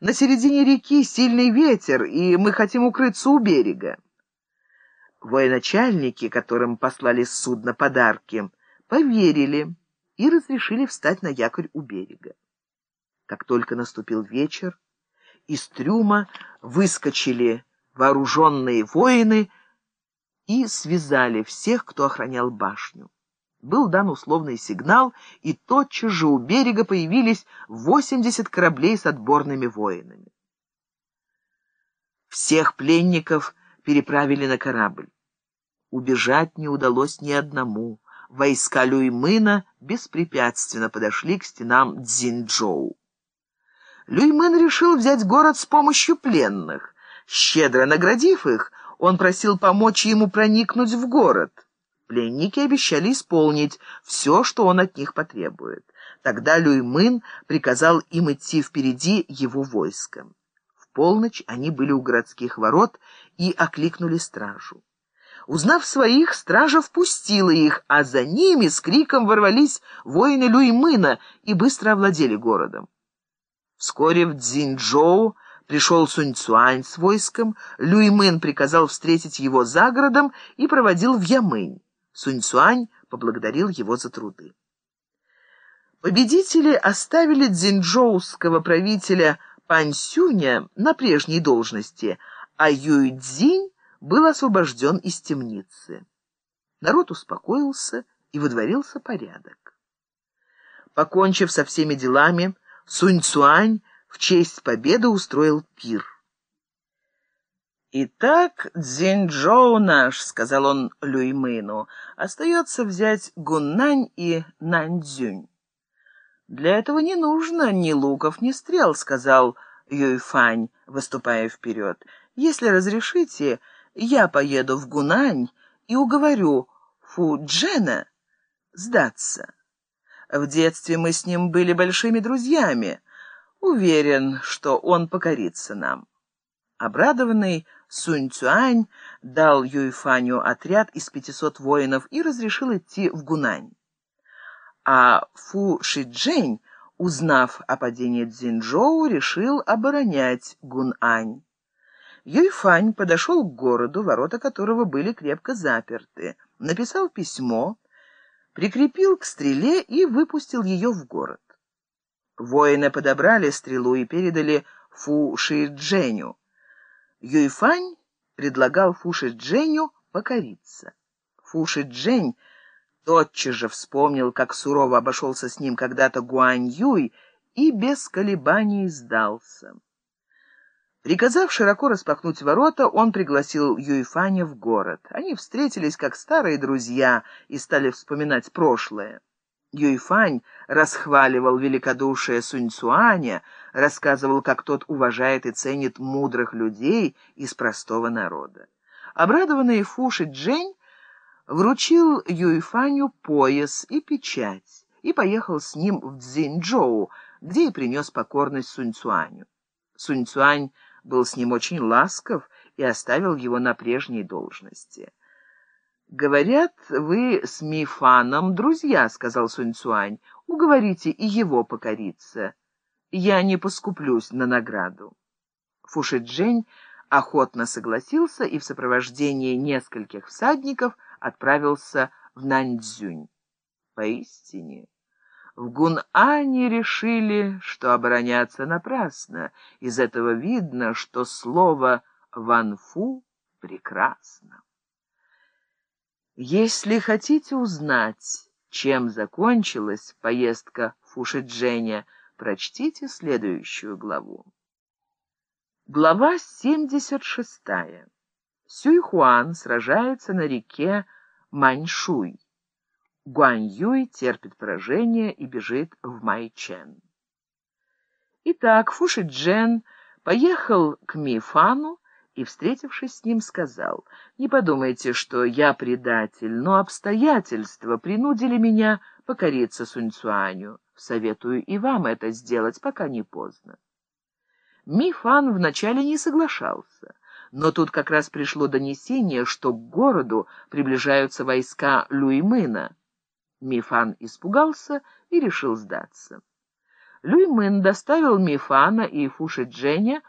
На середине реки сильный ветер, и мы хотим укрыться у берега. Военачальники, которым послали с судна подарки, поверили и разрешили встать на якорь у берега. Как только наступил вечер, из трюма выскочили вооруженные воины и связали всех, кто охранял башню. Был дан условный сигнал, и тотчас же у берега появились 80 кораблей с отборными воинами. Всех пленников переправили на корабль. Убежать не удалось ни одному. Войска Люймына беспрепятственно подошли к стенам Цзиньчжоу. Люймын решил взять город с помощью пленных. Щедро наградив их, он просил помочь ему проникнуть в город. Пленники обещали исполнить все, что он от них потребует. Тогда Люймын приказал им идти впереди его войском. В полночь они были у городских ворот и окликнули стражу. Узнав своих, стража впустила их, а за ними с криком ворвались воины Люймына и быстро овладели городом. Вскоре в Цзиньчжоу пришел Сунь Цуань с войском, Люймын приказал встретить его за городом и проводил в Ямынь. Сунь-Цуань поблагодарил его за труды. Победители оставили дзинчжоуского правителя Паньсюня на прежней должности, а Юйцзинь был освобожден из темницы. Народ успокоился и выдворился порядок. Покончив со всеми делами, Сунь-Цуань в честь победы устроил пир. «Итак, Цзиньчжоу наш», — сказал он Люймыну, — «остается взять Гуннань и Наньцзюнь». «Для этого не нужно ни луков, ни стрел», — сказал Юйфань, выступая вперед. «Если разрешите, я поеду в Гунань и уговорю Фу Джена сдаться. В детстве мы с ним были большими друзьями. Уверен, что он покорится нам». Обрадованный, Сунь Цюань дал Юйфаню отряд из 500 воинов и разрешил идти в Гунань. А Фу Шиджень, узнав о падении Цзиньчжоу, решил оборонять Гунань. Юйфань подошел к городу, ворота которого были крепко заперты, написал письмо, прикрепил к стреле и выпустил ее в город. Воины подобрали стрелу и передали Фу Шидженю. Юйфань предлагал Фуши Дженю покориться. Фуши Джень тотчас же вспомнил, как сурово обошелся с ним когда-то Гуань Юй, и без колебаний сдался. Приказав широко распахнуть ворота, он пригласил Юйфаня в город. Они встретились как старые друзья и стали вспоминать прошлое. Юйфань расхваливал великодушие Суньцуаня, рассказывал, как тот уважает и ценит мудрых людей из простого народа. Обрадованный Фуши Джень вручил Юйфаню пояс и печать и поехал с ним в Цзиньчжоу, где и принес покорность Суньцуаню. Суньцуань был с ним очень ласков и оставил его на прежней должности. «Говорят, вы с Мифаном друзья», — сказал Сунь Цуань. «Уговорите и его покориться. Я не поскуплюсь на награду». Фуши охотно согласился и в сопровождении нескольких всадников отправился в Наньцзюнь. Поистине, в Гунане решили, что обороняться напрасно. Из этого видно, что слово «ванфу» прекрасно. Если хотите узнать, чем закончилась поездка Фушидженя, прочтите следующую главу. Глава 76. Сюйхуан сражается на реке Маньшуй. Гуаньюй терпит поражение и бежит в Майчен. Итак, Фушиджен поехал к Мифану, и, встретившись с ним, сказал, «Не подумайте, что я предатель, но обстоятельства принудили меня покориться Суньцуаню. Советую и вам это сделать, пока не поздно». Мифан вначале не соглашался, но тут как раз пришло донесение, что к городу приближаются войска Люймына. Мифан испугался и решил сдаться. Люймын доставил Мифана и Фуши Дженя